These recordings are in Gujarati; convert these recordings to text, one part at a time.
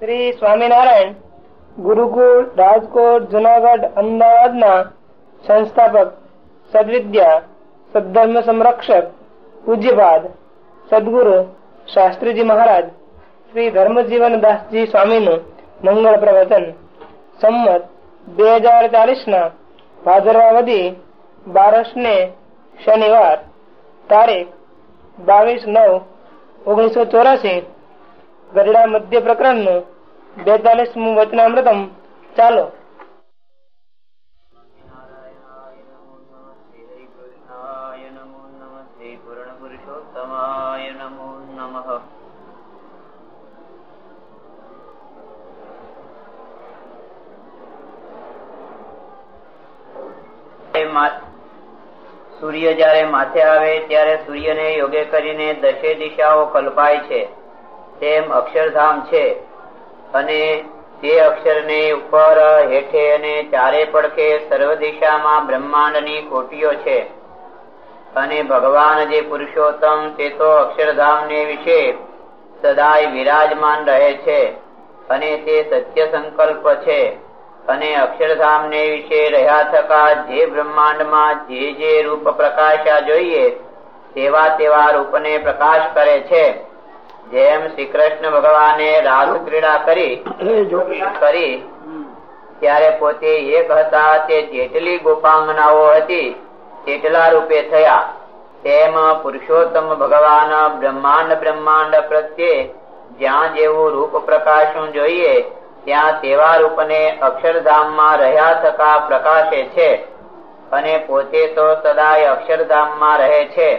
શ્રી સ્વામિનારાયણ ગુરુકુળ, રાજકોટ, જુનાગઢ, અમદાવાદના સંસ્થાપક, સદવિદ્યા, સદધર્મ સંરક્ષક, પૂજ્યપાદ, સદગુરુ શાસ્ત્રીજી મહારાજ, શ્રી ધર્મજીવન દાસજી સ્વામીનું મંગળ પ્રવચન. સંમત બે હજાર ચાલીસ ના ભાદરવાવધી બારસ ને શનિવાર, તારીખ બાવીસ નવ ઓગણીસો ચોરાસી ગરડા મધ્ય પ્રકરણનું બેતાલીસમું વચનામૃતમ. ચાલો. સૂર્ય જયારે માથે આવે, ત્યારે સૂર્યને યોગે કરીને દશે દિશાઓ કલ્પાય છે. તેમ અક્ષરધામ છે. અને તે અક્ષરને ઉપર હેઠે અને ચારે પડખે સર્વ દિશામાં બ્રહ્માંડની કોટીઓ છે. અને ભગવાન જે પુરુષોત્તમ તે તો અક્ષરધામ ને વિશે સદાય વિરાજમાન રહે છે. અને તે સત્ય સંકલ્પ છે. અને અક્ષરધામ ને વિશે રહ્યા થકા જે બ્રહ્માંડમાં જે જે રૂપ પ્રકાશા જોઈએ, તેવા તેવા રૂપને પ્રકાશ કરે છે. જેમ શ્રી કૃષ્ણ ભગવાને રાસ ક્રીડા કરી કરી ત્યારે પોતે એક હતા તે જેટલી ગોપાંગનાઓ હતી તેટલા રૂપે થયા. તેમ પુરુષોત્તમ ભગવાન બ્રહ્માંડ બ્રહ્માંડ પ્રત્યે જ્યાં જેવું રૂપ પ્રકાશનું જોઈએ ત્યાં તેવા રૂપને અક્ષરધામમાં રહ્યા થકા પ્રકાશે છે. અને પોતે તો સદાય અક્ષરધામમાં રહે છે.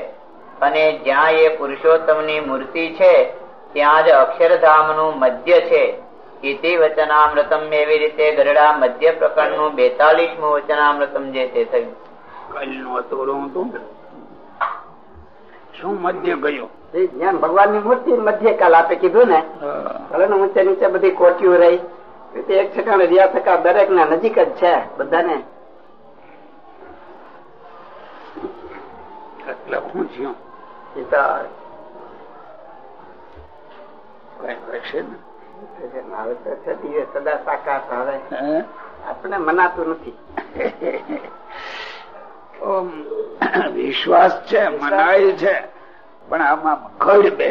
અને જ્યાં એ પુરુષોત્તમની મૂર્તિ છે ત્યાં જ અક્ષરધામનું મધ્ય છે. ઇતિ વચનામૃતમ એવી રીતે ગરડા મધ્ય પ્રકરણનું બેતાલીસમું વચનામૃતમ જે તે થયું. શું મધ્ય ગયું? જ્ઞાન ભગવાનની મૂર્તિ મધ્ય કાલ આપે કીધું ને ભલે ઊંચે નીચે બધી કોટીઓ રહી એક ઠેકાણે રહ્યા થકા દરેક ના નજીક જ છે બધાને. એટલે હું આપણે મનાતું નથી. વિશ્વાસ છે મનાય છે પણ આમાં ખડ બે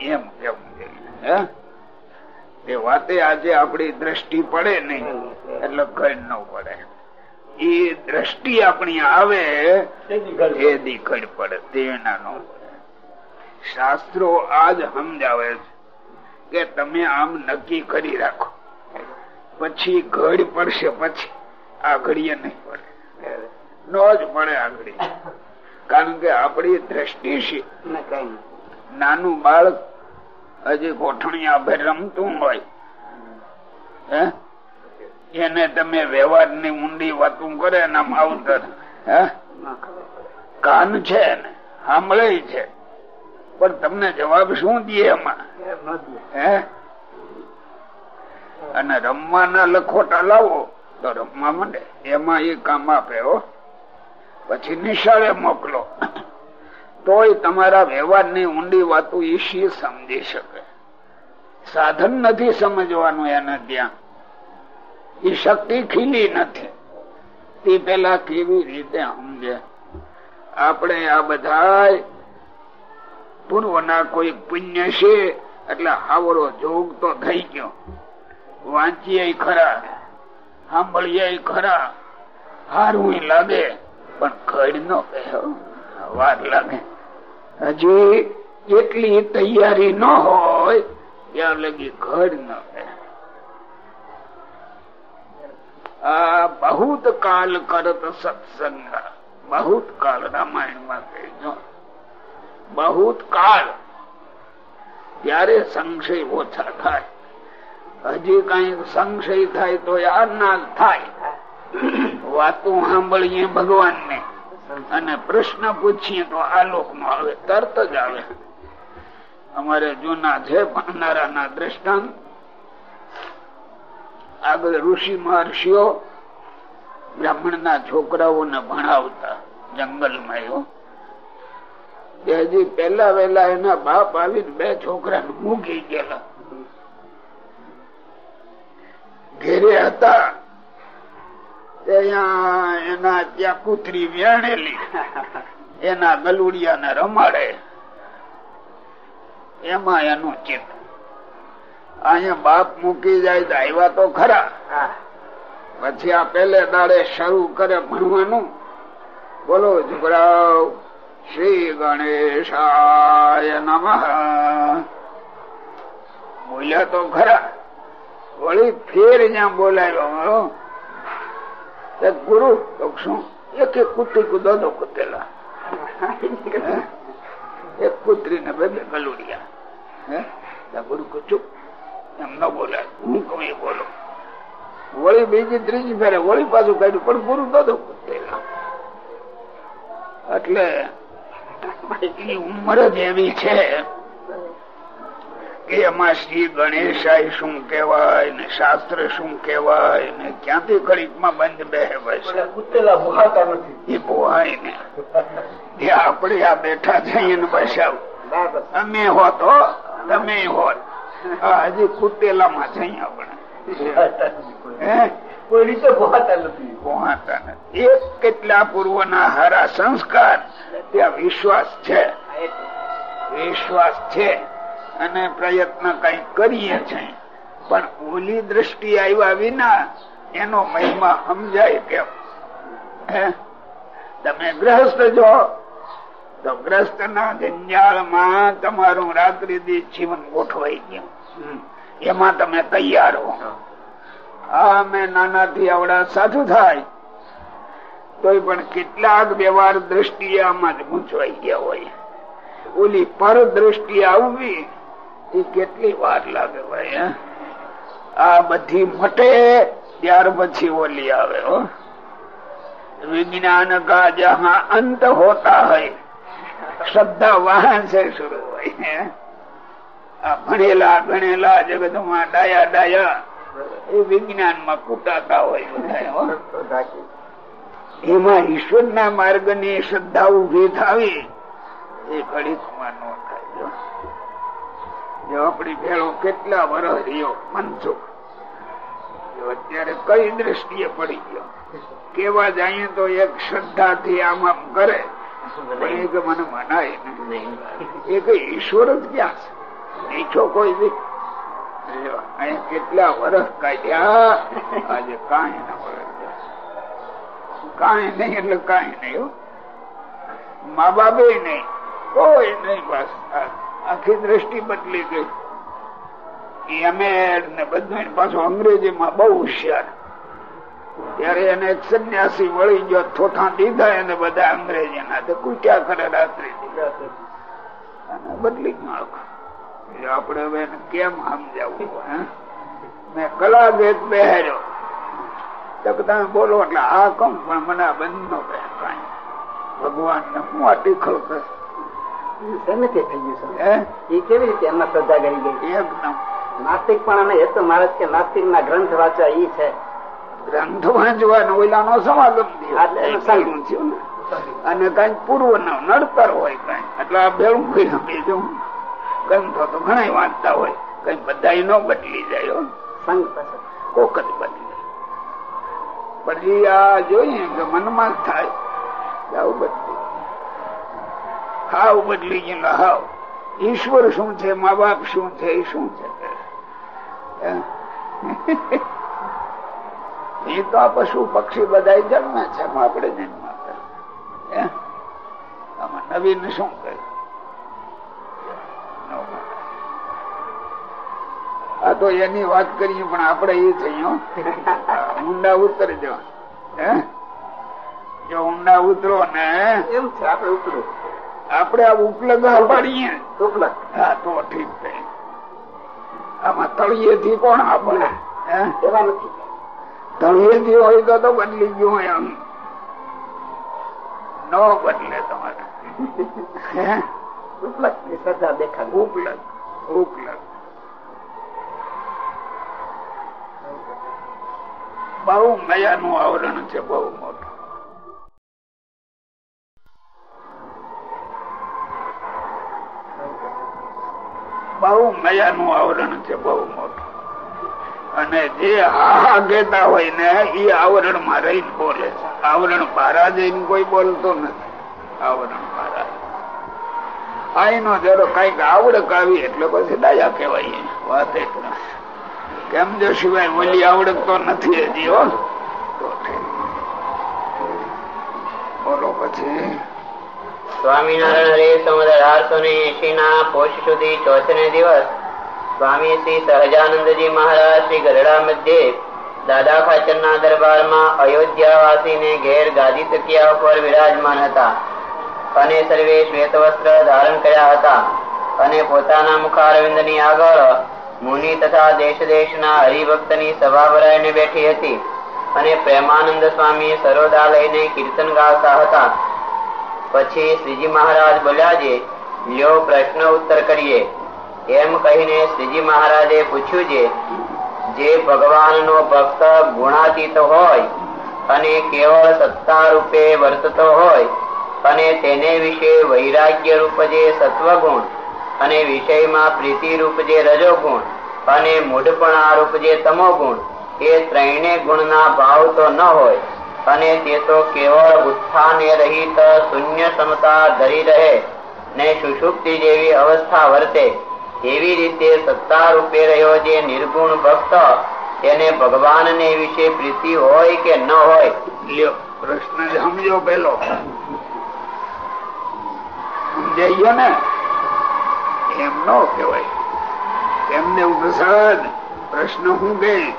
એમ કેવું જોઈએ. એ વાતે આજે આપણી દ્રષ્ટિ પડે નહીં એટલે ખડ ન પડે. એ દ્રષ્ટિ આપણી આવે એ દી ખડ પડે તેના ન પડે. શાસ્ત્રો આજ સમજાવે છે. કે તમે આમ નક્કી કરી રાખો. પછી ઘડ પડશે પછી. આ ઘડીએ નહીં પડે. ન જ પડે આ ઘડી કારણ કે આપણી દ્રષ્ટિ છે. નાનું બાળક હજી કોઠણી આભે રમતું હોય. હે? એને તમે વ્યવહારની ઊંડી વાતું કરે એના માવતર કાન છે ને સાંભળે છે. પણ તમને જવાબ શું દે એમાં? હે? અને રમવાના લખોટા લાવો તો રમવા માંડે. એમાં એ કામ આપે હો. પછી નિશાળે મોકલો. તોય તમારા વ્યવહારની ઊંડી વાતો ઈશી સમજી શકે? સાધન નથી સમજવાનું એને ત્યાં. એ શક્તિ ખીલી નથી. તે પેલા કેવી રીતે સમજે? આપણે આ બધા પૂર્વના કોઈ પુણ્ય છે? એટલે હાવરો જોગ તો થઈ ગયો. વાંચીએ ખરા, સાંભળીએ ખરા હારું લાગે, પણ ઘડ નો વાર લાગે. હજી એટલી તૈયારી ન હોય, ત્યાં લગી ઘડ ન આ બહુત કાલ કરત સત્સંગ, બહુત કાલ રામાયણમાં કહેજો. બહુત કાળ ત્યારે સંશય ઓછા થાય હજી કઈ સંશય થાય તો યાર થાય વાતો સાંભળીએ ભગવાન ને અને પ્રશ્ન પૂછીએ તો આ લોક નો આવે તરત જ આવે. અમારે જૂના છે ભણનારા ના દ્રષ્ટાંત, આગળ ઋષિ મહર્ષિઓ બ્રાહ્મણ ના છોકરાઓને ભણાવતા જંગલમાં એવો હજી પેલા વેલા એના બાપ આવી બે છોકરા મૂકી ગયેલા. ઘેરે હતા. એના ત્યાં કુતરી વેણેલી. એના ગલુડિયા ને રમાડે. એમાં એનું ચિત્ત. અહીંયા બાપ મૂકી જાય તો આવ્યા તો ખરા. પછી આ પેલે દાડે શરૂ કરે ભણવાનું. બોલો છોકરાઓ શ્રી ગણેશાય નમ. બોલ્યા તો ખરા. વળી ફેર ત્યાં બોલાયો ગુરુ શું? એક એક કુતરી કુદો કુતેલા એક કુતરી ને બે ગલુડિયા. ગુરુ કુચુ એમ ન બોલાય. હું કઉ બોલો. વળી બીજી ત્રીજી ફેરે વળી પાછું કાઢ્યું, પણ ગુરુ દો કુતેલા એટલે ઉંમર જ એવી છે કે એમાં શ્રી ગણેશાય શું કેવાય ને શાસ્ત્ર શું કેવાય ને ક્યાંથી ઘડીકમાં બંધ બેહે બસ એ ને. આપણે આ બેઠા જઈએ ને બસાવ અમે હોતો તમે હોત હજી કુટેલામાં જઈએ આપણે કોઈ રીતે પોહાતા નથી. પોહાતા નથી. એક કેટલા પૂર્વના હારા સંસ્કાર ત્યાં વિશ્વાસ છે. વિશ્વાસ છે અને પ્રયત્ન કઈ કરીએ છે પણ ઓલી દ્રષ્ટિ આવ્યા વિના એનો મહિમા સમજાય કેમ? તમે ગ્રહસ્થ જો તો ગ્રસ્ત ના જંજાળમાં તમારું રાત્રિ જીવન ગોઠવાઈ ગયું. એમાં તમે તૈયાર હો. આ મેં નાનાથી આવડા સાધુ થાય. તોય પણ કેટલાક વ્યવહાર દ્રષ્ટિએ આમાં જ ગૂંચવાઈ ગયા હોય. ઓલી પર દ્રષ્ટિ આવવી, એ કેટલી વાર લાગે ભાઈ આ બધી મટે, ત્યાર પછી ઓલી આવે, હો. વિજ્ઞાન કા જહા અંત હોતા હોય શ્રદ્ધા વાહન છે શરૂ હોય આ ભણેલા ગણેલા જગતમાં ડાયા ડાયા એ વિજ્ઞાનમાં કુટાતા હોય એમાં ઈશ્વર ના માર્ગની શ્રદ્ધા ઊભી થાવી એ ઘડીકમાં ન થાય જો. આપણી ભેળો કેટલા વર્ષ રહ્યો મનસુખ અત્યારે કઈ દ્રષ્ટિએ પડી ગયો? કેવા જાય તો એક શ્રદ્ધા થી આમ આમ કરે મને મનાય નહીં. એ કઈ ઈશ્વર જ ક્યાં છે? ઈચ્છો કોઈ બી અહીંયા કેટલા વર્ષ કાઢ્યા? આજે કાંઈ ના વર્ષ કાંઈ એટલે કાંઈ નહીં મા બાપે નહીં, કોઈ નહીં બસ. આખી દ્રષ્ટિ બદલી ગઈ. બહુ હોશિયાર. ત્યારે એને એક વળી ગયો, થોથા દીધા એને બધા અંગ્રેજી ના તો કરે રાત્રે. બદલી આપડે હવે કેમ સમજાવવું મેં કલા ભેદ બેહાર્યો તો તમે બોલો એટલે આ કમ પણ મને આ બંધ નો કહે કઈ ભગવાન ને હું? આ કહે કેવી રીતે શ્રદ્ધા કરી ગઈ? એકદમ. નાસ્તિક પણ કે નાસ્તિક ના ગ્રંથ વાંચવા ઈ છે. ગ્રંથ વાંચવાનો ઓલા નો સમાગમ થયું. અને કઈ પૂર્વ નો નડતર હોય કઈ. એટલે આ ભેળું બીજું ગ્રંથો તો ઘણા વાંચતા હોય. કઈ બધા ન બદલી જાય હો. કોક જ બદલી. પછી આ જોઈએ કે મનમાં થાય. આવું બદલી. હાવ બદલી ગયું હાવ. ઈશ્વર શું છે? મા બાપ શું છે? એ શું છે? એ તો આ પશુ પક્ષી બધા જન્મે છે આપણે જન્મ નવીન શું કહે આ તો એની વાત કરીએ પણ આપણે એ થયું ઊંડા ઉતરી જવા હે? જો ઊંડા ઉતરો ને એમ છે આપડે ઉતરો. આપણે આ ઉપલબ્ધ પાડીએ. ઉપલબ્ધ હા તો ઠીક છે. આમાં તળિયે થી કોણ આપણે હે? એવા નથી. તળિયે થી હોય તો તો બદલી ગયું હોય આમ ન બદલે તમારે. હે? ઉપલબ્ધની બહુ મયાનું આવરણ છે, બહુ મોટું. બહુ મયાનું આવરણ છે, બહુ મોટું. અને જે આહા કહેતા હોય ને, એ આવરણમાં રહી બોલે છે. આવરણ બહારા જઈને કોઈ બોલતો નથી. આવરણ બહારા આઈનો જરો કંઈક આવડક આવી એટલે પછી ડાયા કેવાય વાત એટલે. કેમ જો સિવાય ઓલી આવડતો નથી હજી બોલો પછી. ને ઘેર ગાદી તકિયા ઉપર વિરાજમાન હતા. અને સર્વે શ્વેત વસ્ત્ર ધારણ કર્યા હતા. અને પોતાના મુખારવિંદની આગળ મુનિ તથા દેશ દેશના હરિભક્તની સભા ભરાઈને બેઠી હતી અને પ્રેમાનંદ સ્વામી સરોદા લઈને કીર્તન ગાતા હતા. પછી શ્રીજી મહારાજ બોલ્યા છે લ્યો પ્રશ્ન ઉત્તર કરીએ. એમ કહીને શ્રીજી મહારાજે પૂછ્યું છે જે ભગવાનનો ભક્ત ગુણાતીત હોય અને કેવળ સત્તા રૂપે વર્તતો હોય અને તેને વિશે વૈરાગ્ય રૂપ જે સત્વગુણ અને વિષયમાં પ્રીતિ રૂપ જે રજોગુણ અને મૂઢપણા જે તમોગુણ એ ત્રણે ગુણના ભાવ તો ન હોય, અને તે તો કેવળ ઉત્થાને રહિત શૂન્ય સમતા ધરી રહે, ને સુષુપ્તિ જેવી અવસ્થા વર્તે. એવી રીતે સત્તા રૂપે રહ્યો જે નિર્ગુણ ભક્ત, તેને ભગવાનને વિશે પ્રીતિ હોય કે ન હોય? લ્યો, પ્રશ્ન સમજો પેલો. સમજાઈ ગયો ને? એમ ન કેવાય એમને ઉપસાદ પ્રશ્ન હું કે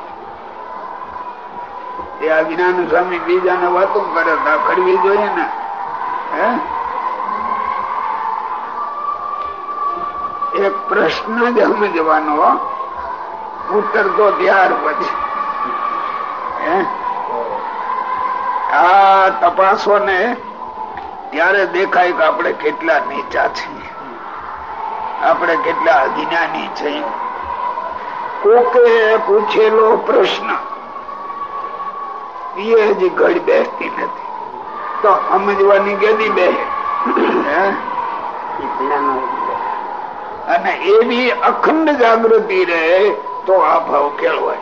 એ આ જ્ઞાન સ્વામી બીજાને વાતો કરે, તો જોઈએ ને. હે? એક પ્રશ્ન જ સમજવાનો ઉત્તર તો ત્યાર પછી. આ તપાસો ને ત્યારે દેખાય કે આપણે કેટલા નીચા છીએ. આપણે કેટલા અજ્ઞાની છે. કોકે પૂછેલો પ્રશ્ન એ હજી ઘડ બેસતી નથી. તો સમજવાની ગદી બે. અને એવી અખંડ જાગૃતિ રહે તો આ ભાવ કેળવાય.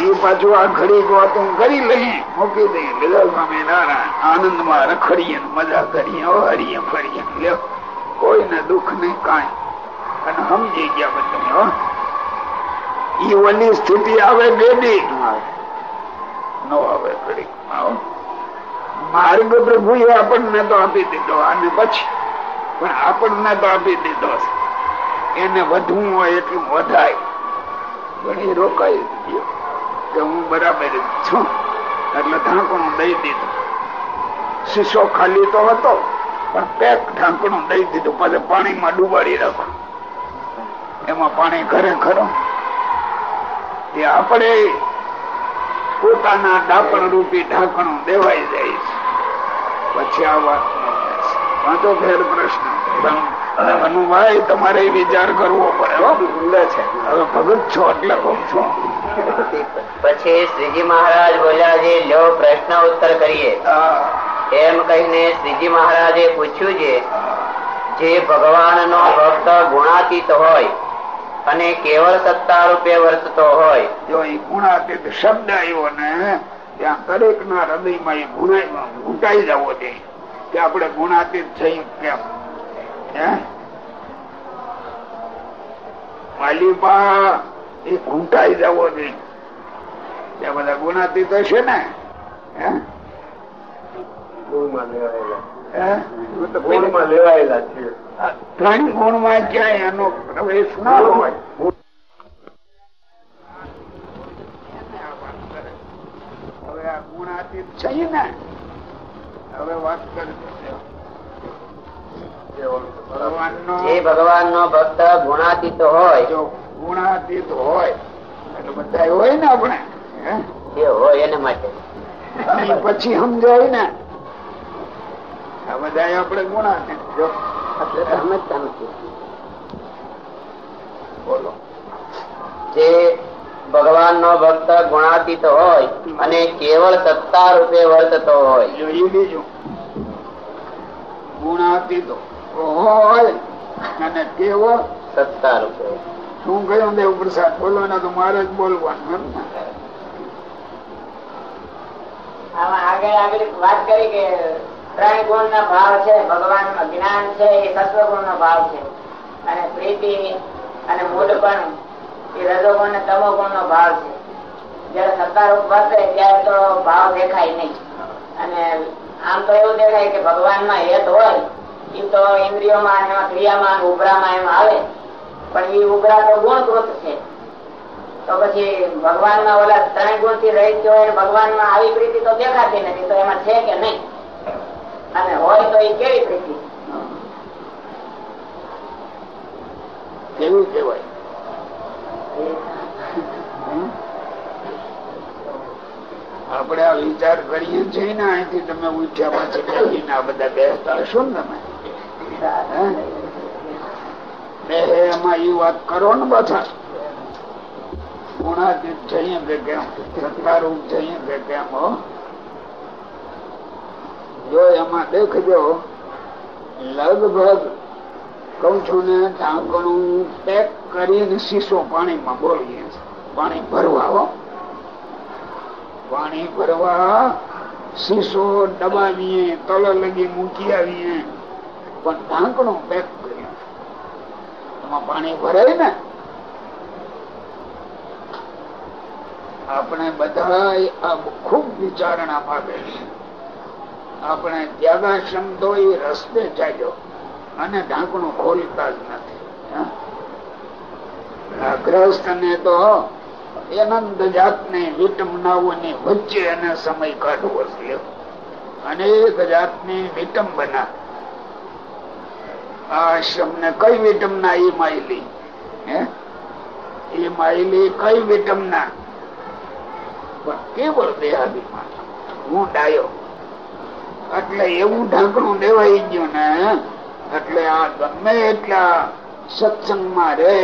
એ પાછું આ ઘડી વાતો કરી લઈએ. મૂકી દઈએ. લીધા સ્વામી નારાયણ આનંદમાં રખડીએ મજા કરીએ. હરીએ ફરીએ. લ્યો, કોઈને દુઃખ નહીં, કાંઈ. અને સમજી ગયા બધા ઈ ઓલી સ્થિતિ આવે બેડી. નો આવે ઘડી. આવો. માર્ગ એ આપણને તો આપી દીધો અને પછી. પણ આપણને તો આપી દીધો એને વધવું હોય એટલું વધાય. પણ એ રોકાઈ ગયો કે હું બરાબર છું. એટલે ઢાંકણું દઈ દીધું. શીશો ખાલી તો હતો પણ પેક ઢાંકણું દઈ દીધું. પછી પાણીમાં ડુબાડી રાખો એમાં પાણી ઘરે ખરો એ આપણે પોતાના ડાપણ રૂપી ઢાંકણું દેવાઈ જાય છે. પછી આ વાત વાંચો ફેર પ્રશ્ન. અનુભાઈ તમારે વિચાર કરવો પડે છે. હવે ભગત છો એટલે કઉ છો. પછી શ્રીજી મહારાજ બોલ્યા છે લ્યો પ્રશ્ન ઉત્તર કરીએ. એમ કહીને શ્રીજી મહારાજે પૂછ્યું છે જે ભગવાનનો ભક્ત ગુણાતીત હોય અને કેવળ સત્તા રૂપે વર્તતો હોય. જો એ ગુણાતીત શબ્દ આવ્યો ને ત્યાં દરેક ના હૃદયમાં એ ગુણાય ઘૂંટાઈ જવો જોઈએ કે આપણે ગુણાતીત થઈ કેમ? હે? માલિપા એ ઘૂંટાઈ જવો જોઈએ ત્યાં બધા ગુણાતીત હશે ને? હે? હે? લેવાયેલા છે. ત્રણ ગુણમાં ક્યાંય એનો પ્રવેશ ના હોય. હવે આ ગુણાતીત છે ને હવે વાત ભક્ત ગુણાતીત હોય ગુણાતીત હોય એટલે બધા હોય ને આપણે? જે હોય એના માટે. પછી સમજાય ને. આ બધા આપણે ગુણાતીત જો સમજતા નથી બોલો. જે ભગવાનનો ભક્ત ગુણાતીત હોય અને કેવળ સત્તા રૂપે વર્તતો હોય. બીજું. ગુણાતીત હોય અને કેવો સત્તા રૂપે. શું કહ્યું દેવ પ્રસાદ? બોલો ને તો મારે જ બોલવાનું આગળ આગળ વાત કરી કે ત્રણ ગુણ નો ભાવ છે ભગવાન જ્ઞાન છે, એ સત્વ ગુણ નો ભાવ છે. અને પ્રીતિ અને મૂળપણ એ રજોગુણ ને તમો ગુણ નો ભાવ છે. જયારે સત્તારૂપ વર્તે ત્યારે તો ભાવ દેખાય નહીં. અને આમ તો એવું દેખાય કે ભગવાનમાં હેત હોય એ તો ઇન્દ્રિયોમાં એમાં ક્રિયામાં ઉભરામાં એમ આવે. પણ એ ઉભરા તો ગુણકૃત છે. તો પછી ભગવાનમાં ઓલા ત્રણ ગુણથી રહિત હોય ભગવાનમાં આવી પ્રીતિ તો દેખાતી નથી, તો એમાં છે કે નહીં? એ આ વિચાર કરીએ છીએ ને, અહીંથી તમે ઉઠ્યા પછી બેસીને આ બધા બેસતા હશો ને તમે? એમાં એ વાત કરો ને બધા. ગુણાતીત જઈએ કે કેમ? સત્તારૂપ જઈએ કે કેમ, હો? જો એમાં દેખજો, લગભગ કઉ છું ને, ઢાંકણું પેક કરીને શીશો પાણીમાં બોલીએ છીએ. પાણી ભરવા, હો. પાણી ભરવા, શીશો દબાવીએ, તલ લગી મૂકી આવીએ. પણ ઢાંકણું પેક કરીએ. એમાં પાણી ભરાય ને? આપણે બધા આ ખૂબ વિચારણા માગે છે. આપણે ત્યાગાશ્રમ તો એ રસ્તે ચાલ્યો અને ઢાંકણું ખોલતા જ નથી, હા? આ ગ્રસ્ત ને તો અનંત જાતને વિટંબનાઓની વચ્ચે એને સમય કાઢવો છે અનેક જાતની વિટંબના. આ આશ્રમ ને કઈ વિટંબના? એ માયલી, હે? એ માયલી કઈ વિટંબના? પણ કેવળ દેહાભિમાન. હું ડાયો. એટલે એવું ઢાંકણું દેવાઈ ગયું ને, એટલે આ ગમે એટલા સત્સંગમાં રે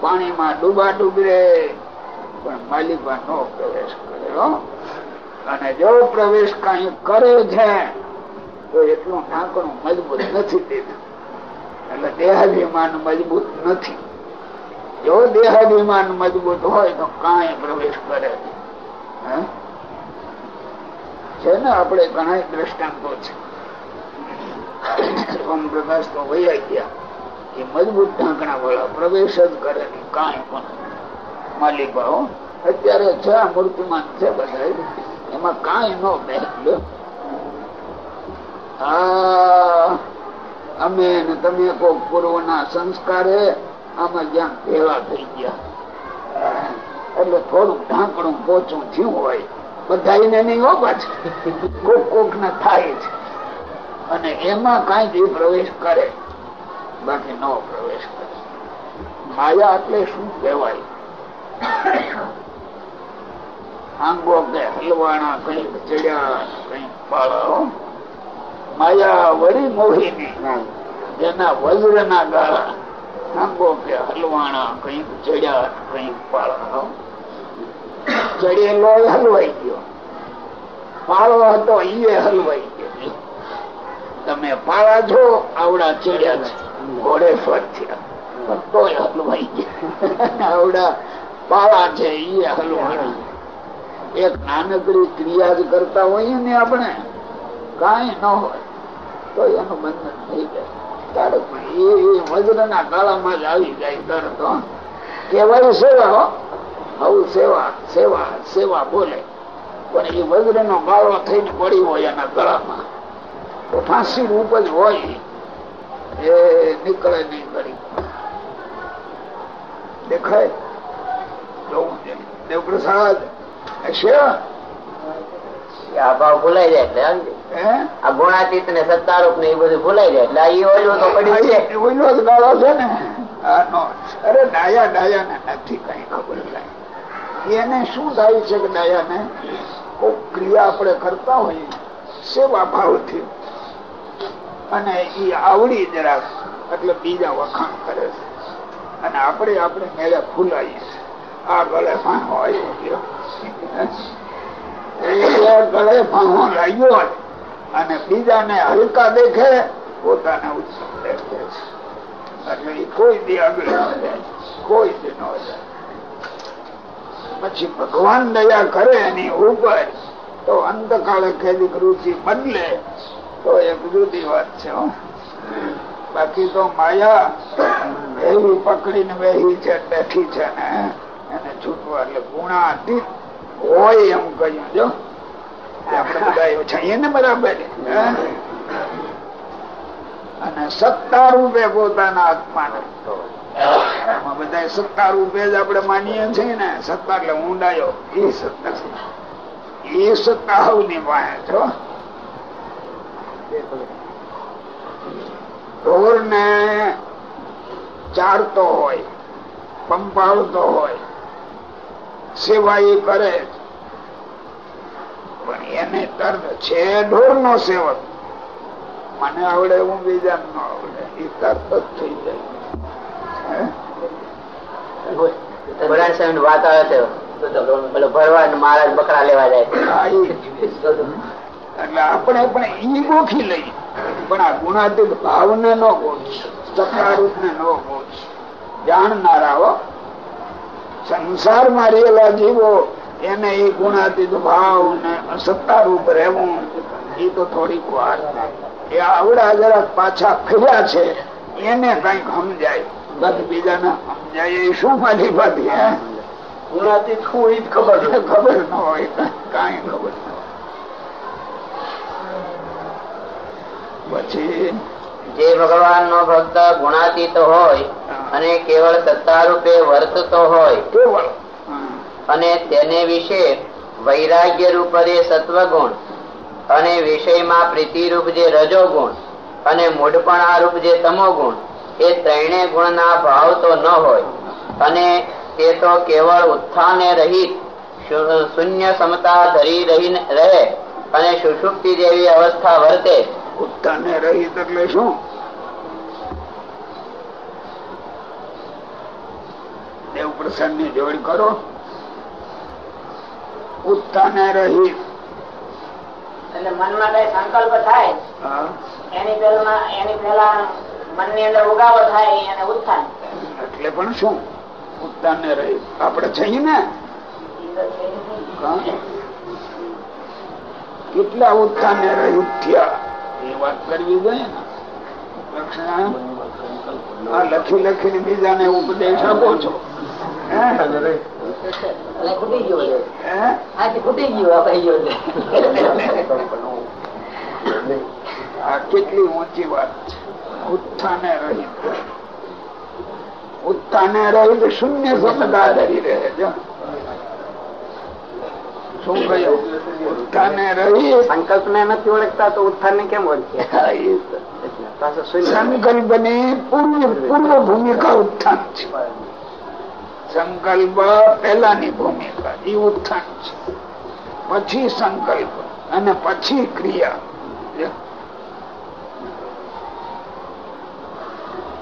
પાણીમાં ડૂબા ડૂબરે પણ માલિકા નો પ્રવેશ કરે અને જો પ્રવેશ કઈ કરે છે, તો એટલું ઢાંકણું મજબૂત નથી દેતું એટલે દેહાભિમાન મજબૂત નથી જો દેહાભિમાન મજબૂત હોય તો કાંઈ પ્રવેશ કરે. હે? છે ને આપણે ઘણા દ્રષ્ટાંતો છે. ઓમ પ્રકાશ તો વૈયા ગયા. એ મજબૂત ઢાંકણા વાળા પ્રવેશ જ કરે નહીં, કાંઈ પણ. માલિકાઓ અત્યારે છે મૂર્તિમાન છે બધા એમાં કાંઈ ન બેઠ અમે ને તમે કોઈ પૂર્વના સંસ્કારે આમાં જ્યાં ભેળા થઈ ગયા. એટલે થોડુંક ઢાંકણું પોચું થયું હોય. બધા ને થાય છે અને એમાં કઈ પ્રવેશ કરે. બાકી નો પ્રવેશ કરે. માયા એટલે શું કહેવાય? હલવાણા કંઈક ચડ્યા કંઈક પાળા માયા વળી મોહીની જેના વજ્ર ના ગાળા. આંગો કે હલવાણા કંઈક ચડ્યા કંઈક પાળા ચડેલો હલવાઈ ગયો. પાળો હતો એ હલવાઈ ગયો. તમે પાળા છો, આવડા ચડ્યા છે. ઘોડે ફર થયા તોય હલવાઈ ગયા. આવડા પાળા છે એ હલવાઈ એક નાનકડી ક્રિયા જ કરતા હોઈએ ને આપણે, કઈ ન હોય તો એનું બંધન થઈ જાય. એ વજ્ર ના કાળામાં જ આવી જાય તરત. કેવાય સેવા હો આવું સેવા સેવા સેવા બોલે. પણ એ વજ્ર નો ગાળો થઈને પડી હોય એના ગળામાં. તો ફાંસી રૂપ જ હોય એ નીકળે નહીં કરી દેખાય? જોવું છે. દેવપ્રસાદ આ ભાવ ભૂલાઈ જાય એટલે હે? આ ગુણાતીત ને સત્તારૂપ ને એ બધું ભૂલાઈ જાય એટલે તો છે. એ જ ગાળો છે ને. અરે ડાયા ડાયા ને નથી કઈ ખબર. એને શું થાય છે કે દયાને કોઈ ક્રિયા આપણે કરતા હોઈએ, સેવા ભાવથી. અને એ આવડી જરાક, એટલે બીજા વખાણ કરે છે. અને આપણે આપણે મેળે ફૂલાઈએ. આ ગળે ફાંહો આવ્યો ગયો ગળે ફાંહો હોય અને બીજાને હલકા દેખે, પોતાને ઉત્સવ દેખે એટલે કોઈ દી આગળ ન જાય, કોઈ દી ન જાય. પછી ભગવાન દયા કરે એની ઉપર તો અંતકાળે કેદી રુચિ બદલે. તો એક જુદી વાત છે બાકી તો માયા એવી પકડીને બેહી છે બેઠી છે ને, એને છૂટવા એટલે ગુણાતીત હોય એમ કહ્યું, જો. આપણે બધા છીએ ને બરાબર. અને સત્તા રૂપે પોતાના આત્માને બધા સત્તા રૂપે જ આપડે માનીએ છીએ ને. સત્તા એટલે ઊંડાયો. એ સત્તા એ સત્તા હવની પાસે છો ઢોર ને ચારતો હોય, પંપાળતો હોય સેવા એ કરે પણ એને તર્ક છે ઢોર નો સેવક. મને આવડે, હું બીજા ન આવડે. એ તરત જ થઈ જાય. વાત ગોખી જાણનારા સંસારમાં રહેલા જીવો, એને એ ગુણાતીત ભાવ ને સત્તારૂપ રહેવું એ તો થોડીક વાર એ આવડા જરાક પાછા ફર્યા છે, એને કંઈક સમજાય. બાકી બીજાને સમજાય શું માલી બાકી ગુણાતીત શું એ ખબર ખબર ન હોય કઈ ખબર ન પછી જે ભગવાન નો ભક્ત ગુણાતીત હોય અને કેવળ સત્તા રૂપે વર્તતો હોય કેવળ અને તેને વિશે વૈરાગ્ય રૂપ જે સત્વગુણ અને વિષયમાં પ્રીતિ રૂપ જે રજોગુણ અને મૂઢપણા રૂપ જે તમોગુણ એ ત્રણે ગુણ ના ભાવ તો ન હોય. અને તે તો કેવળ ઉત્થાને રહી શૂન્ય સમતા ધરી રહી રહે અને સુષુપ્તિ જેવી અવસ્થા વર્તે. ઉત્થાને રહી એટલે શું? દેવ પ્રસાદની જોડ કરો. ઉત્થાને રહી. એટલે મનમાં કઈ સંકલ્પ થાય? એની પહેલા એની પેલા મનની અંદર ઉગાવો થાય એને ઉત્થાન. એટલે પણ શું? ઉત્થાન ને રહી. આપડે છીએ ને? કેટલા ઉત્થાન ને રહી ઉઠ્યા? એ વાત કરવી જોઈએ ને. લખી લખીને બીજાને ઉપદેશ આપો છો. આ કેટલી ઊંચી વાત છે. ઉત્થાને રહિત ઉત્થાને રહિત શૂન્ય સમતા ધરી રહે છે. શું કહ્યું? ઉત્થાને રહિત સંકલ્પ ને નથી ઓળખતા તો ઉત્થાન ને કેમ ઓળખીએ? સંકલ્પની પૂર્વ પૂર્વ ભૂમિકા ઉત્થાન છે. સંકલ્પ પેલાની ભૂમિકા એ ઉત્થાન છે. પછી સંકલ્પ અને પછી ક્રિયા.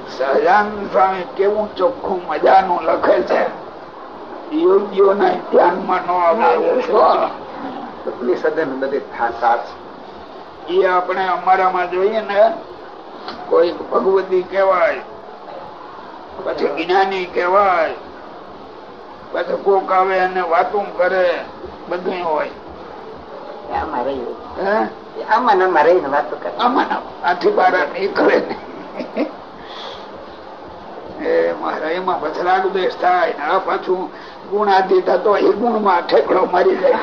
સહજાન સ્વામી કેવું ચોખ્ખું મજાનું લખે છે. યોગીઓ ના ધ્યાનમાં ન આવે. એ આપણે અમારામાં જોઈએ ને કોઈક ભગવતી કહેવાય પછી જ્ઞાની કેવાય પછી કોક આવે અને વાતું કરે બધું હોય. આમાં આમાં ને આમાં રહીને વાતો કરે આમાં આથી બાર નીકળે નહીં એમાં પછી રાગ થાય ને આ પાછું ગુણાથી થતો એ ગુણમાં ઠેકડો મારી જાય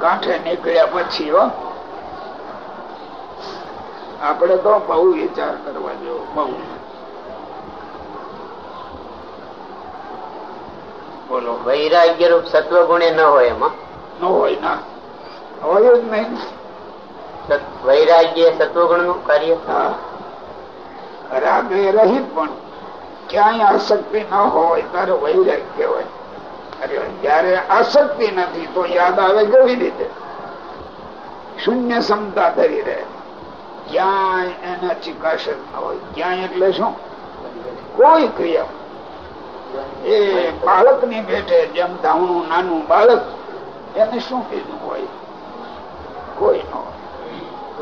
કાંઠે નીકળ્યા પછી હો. આપડે તો બહુ વિચાર કરવા જેવો બહુ. બોલો વૈરાગ્ય રૂપ સત્વ ગુણે ન હોય એમાં? ન હોય ના. હોય જ નહીં. વૈરાગ્ય સત્વગુણનું કાર્ય? હા. રાગે રહિત પણ ક્યાંય આસક્તિ ન હોય ત્યારે વૈરાગ કહેવાય જયારે આસક્તિ નથી, તો યાદ આવે કેવી રીતે? શૂન્ય ક્ષમતા ધરી રહે. ક્યાંય એના ચિકાશ ન હોય. ક્યાંય એટલે શું? કોઈ ક્રિયા. એ બાળકની બેઠે જેમ ધાવણું નાનું બાળક, એને શું કીધું હોય? કોઈ ન હોય.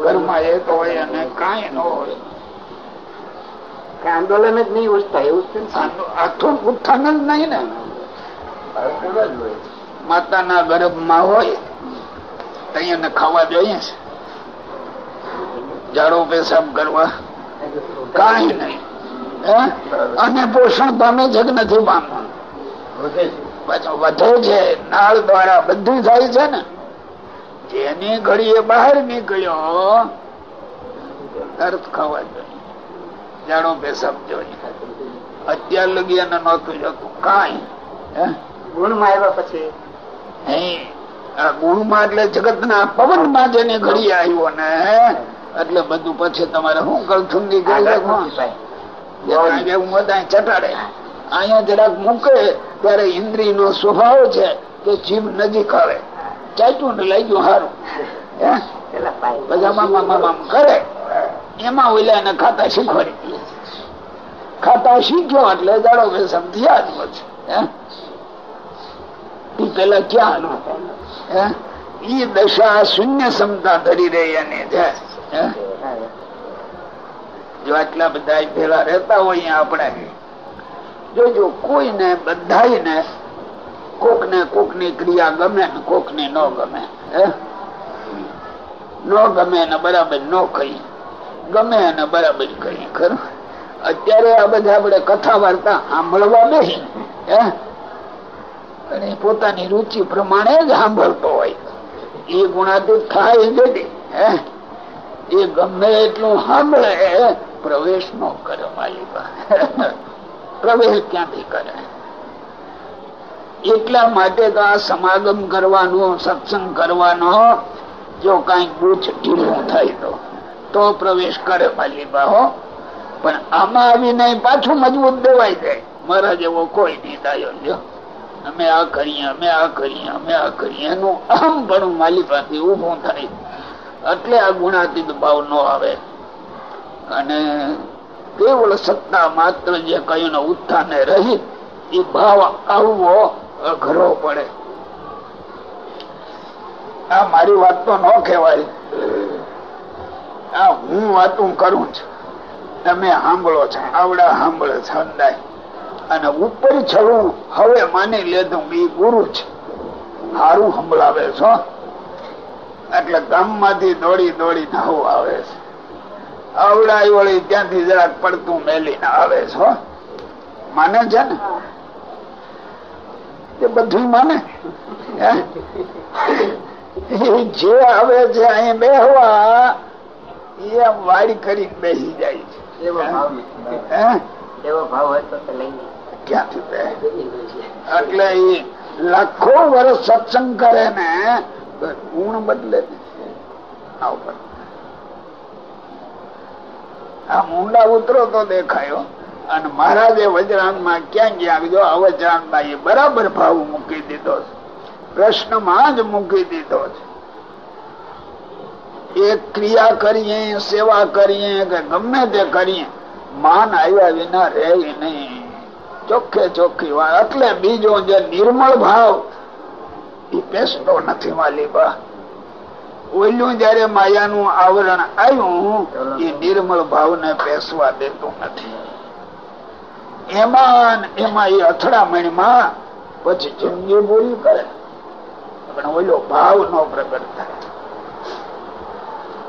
ઘરમાં એક હોય અને કાંઈ ન હોય. આંદોલન જ નહીં ઉઠતા એવું ને? ઉત્થાન જ નહીં ને. માતાના ગર્ભમાં હોય તો ખાવા જોઈએ છે. ઝાડો પેશાબ કરવા. કઈ નહીં. અને પોષણ પામે છે કે નથી પામવાનું વધે છે નાળ દ્વારા બધું થાય છે ને. જેની ઘડીએ બહાર નીકળ્યો તરત ખાવા જોઈએ. જાડો પેશાબ જોઈએ અત્યાર લગી એને નહોતું જતું કઈ? ગુણમાં આવ્યા પછી. આ ગુણમાં એટલે જગત ના પવનમાં જેને ઘડી આવ્યો ને એટલે બધું પછી તમારે શું કળથુંડી ગઈ બધા ચટાડે અહીંયા જરાક મૂકે ત્યારે ઇન્દ્રિય નો સ્વભાવ છે કે જીભ નજીક આવે. ચાચ્યું ને લઈ ગયું સારું હે? બધા મામ મામ કરે. એમાં ઓલા એને ખાતા શીખવાડી ખાતા શીખ્યો એટલે જાડો બેસમ થયા જ પછી, હે? પેલા ક્યાં હે? ઈ દશા શૂન્ય ક્ષમતા ધરી રહી એની છે જો આટલા બધા ભેળા રહેતા હોય આપણે જોજો કોઈને બધાને કોક ને કોકની ક્રિયા ગમે ને કોકની ન ગમે ન ગમે ને બરાબર ન કહી ગમે એને બરાબર કરી, ખરું? અત્યારે આ બધા આપણે કથા વાર્તા સાંભળવા બેસી અને પોતાની રુચિ પ્રમાણે જ સાંભળતો હોય. એ ગુણાતીત થાય જ એ ગમે એટલું સાંભળે પ્રવેશ નો કરે માલિકા. પ્રવેશ ક્યાંથી કરે? એટલા માટે તો આ સમાગમ કરવાનો, સત્સંગ કરવાનો જો કઈ ગુચ ઢીલું થાય તો. તો પ્રવેશ કરે માલી બાહો પણ આમાં આવીને પાછું મજબૂત દેવાય જાય. મારા જેવો કોઈ નહીં દાયો અમે આ કરીએ, અમે આ કરીએ, અમે આ કરીએ. એનું અહમ પણ માલિકાથી ઉભું થાય. એટલે આ ગુણાતીત ભાવ ન આવે. અને કેવળ સત્તા માત્ર જે કયું ઉત્થાને રહી, એ ભાવ આવવો અઘરો પડે. આ મારી વાત તો ન કહેવાય. આ હું વાતું કરું છું. તમે સાંભળો છો, આવડા સાંભળે છે અંદાય અને ઉપર છવું હવે માની લેતું કે ગુરુ છે. સારું સંભળાવે છો. એટલે ગામમાંથી દોડી દોડીને આવું આવે છે. આવડાઈ વળી ત્યાંથી જરાક પડતું મેલીને આવે છે. માને છે ને? એ બધું માને? જે આવે છે, અહીં બેહવા એ આમ વાડી કરી બેસી જાય છે. એવો ભાવ એવો ભાવ હોય તો ક્યાંથી એટલે એ લાખો વર્ષ સત્સંગ કરે ને તો ગુણ બદલે આ ઊંડા મુંડા ઉતરો તો દેખાયો. અને મહારાજે વજરાંગમાં ક્યાં ગયા? આ અવજરાંગમાં એ બરાબર ભાવ મૂકી દીધો છે. પ્રશ્નમાં જ મૂકી દીધો છે. એક ક્રિયા કરીએ, સેવા કરીએ, કે ગમે તે કરીએ, માન આવ્યા વિના રહે નહીં. ચોખ્ખે ચોખ્ખી વાત. એટલે બીજો જે નિર્મળ ભાવ, એ પેસતો નથી માલિકા ઓલું જયારે માયાનું આવરણ આવ્યું, એ નિર્મળ ભાવ ને પેસવા દેતું નથી. એમાં એમાં એ અથડામણીમાં પછી જિંદગી પૂરી કરે. પણ ઓલો ભાવ નો પ્રગટ થાય.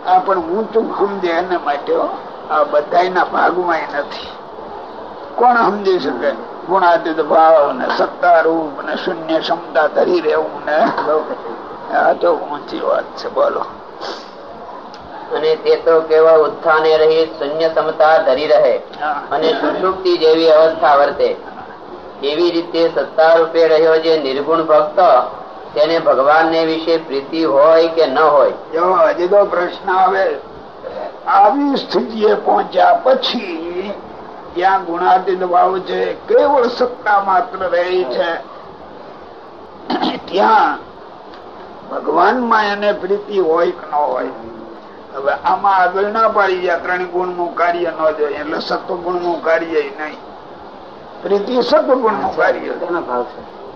આ પણ ઊંચું સમજે એને માટે આ બધા ભાગમાં નથી. કોણ સમજી શકે? ગુણાતીત ભાવ ને સત્તા રૂપ ને શૂન્ય ક્ષમતા ધરી રહેવું ને? આ તો ઊંચી વાત છે બોલો. અને તે તો કેવા ઉત્થાને રહી શૂન્ય ક્ષમતા ધરી રહે અને સુષુપ્તિ જેવી અવસ્થા વર્તે. એવી રીતે સત્તા રૂપે રહ્યો જે નિર્ગુણ ભક્ત તેને ભગવાન ને વિશે પ્રીતિ હોય કે ન હોય. જો હજી તો પ્રશ્ન આવે આવી સ્થિતિએ પહોંચ્યા પછી ત્યાં ગુણાતીત ભાવ છે કેવળ સત્તા માત્ર રહી છે. ત્યાં ભગવાનમાં એને પ્રીતિ હોય કે ન હોય. હવે આમાં આગળ ના પાડી જાય ત્રણ ગુણનું કાર્ય ન જોઈએ એટલે સત્વગુણનું કાર્ય નહીં. પ્રીતિ સત્વગુણનું કાર્ય ભાવ છે?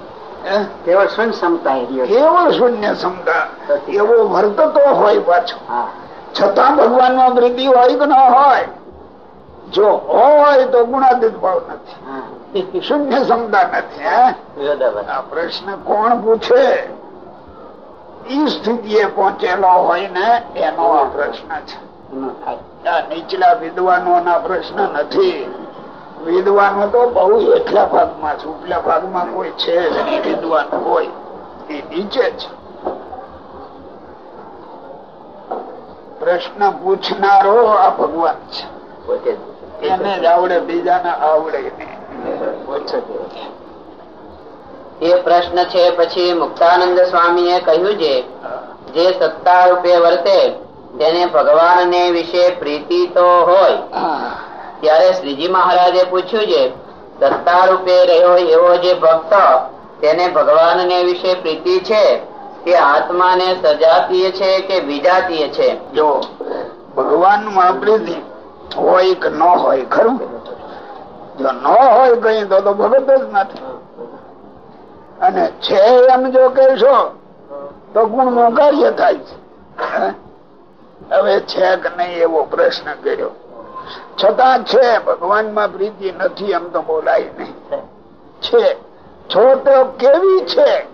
કેવળ શૂન્ય ક્ષમતા. કેવળ શૂન્ય ક્ષમતા એવો વર્તતો હોય પાછો. છતાં ભગવાનમાં વૃદ્ધિ હોય કે ન હોય જો હોય તો ગુણાદિત ભાવ નથી. શૂન્ય ક્ષમતા નથી આ પ્રશ્ન કોણ પૂછે? ઈ સ્થિતિએ પહોંચેલો હોય ને એનો આ પ્રશ્ન છે. નીચલા વિદ્વાનો ના પ્રશ્ન નથી. વિદ્વાનો તો બહુ એટલા ભાગમાં છે ઉપલા ભાગમાં કોઈ છે વિદ્વાન હોય એ નીચે છે પ્રશ્ન પૂછનારો આ ભગવાન છે. એને જ આવડે બીજાને આવડે એ પ્રશ્ન છે પછી મુક્તાનંદ સ્વામી એ કહ્યું છે જે સત્તા રૂપે વર્તે તેને ભગવાન ને વિશે પ્રીતિ તો હોય. ત્યારે શ્રીજી મહારાજે પૂછ્યું છે સત્તા રૂપે રહ્યો એવો જે ભક્ત, તેને ભગવાન ને વિશે પ્રીતિ છે તે આત્માને સજાતીય છે કે વિજાતીય છે? જો ભગવાનમાં પ્રીતિ હોય કે ન હોય, ખરું? જો ન હોય કઈ તો તો ભગત જ નથી. અને છે એમ જો કહેશો, તો ગુણનું કાર્ય થાય છે. હવે છે કે નહીં એવો પ્રશ્ન કર્યો. છતાં છે ભગવાનમાં પ્રીતિ નથી એમ તો બોલાય નહીં. છે. છો તો કેવી છે?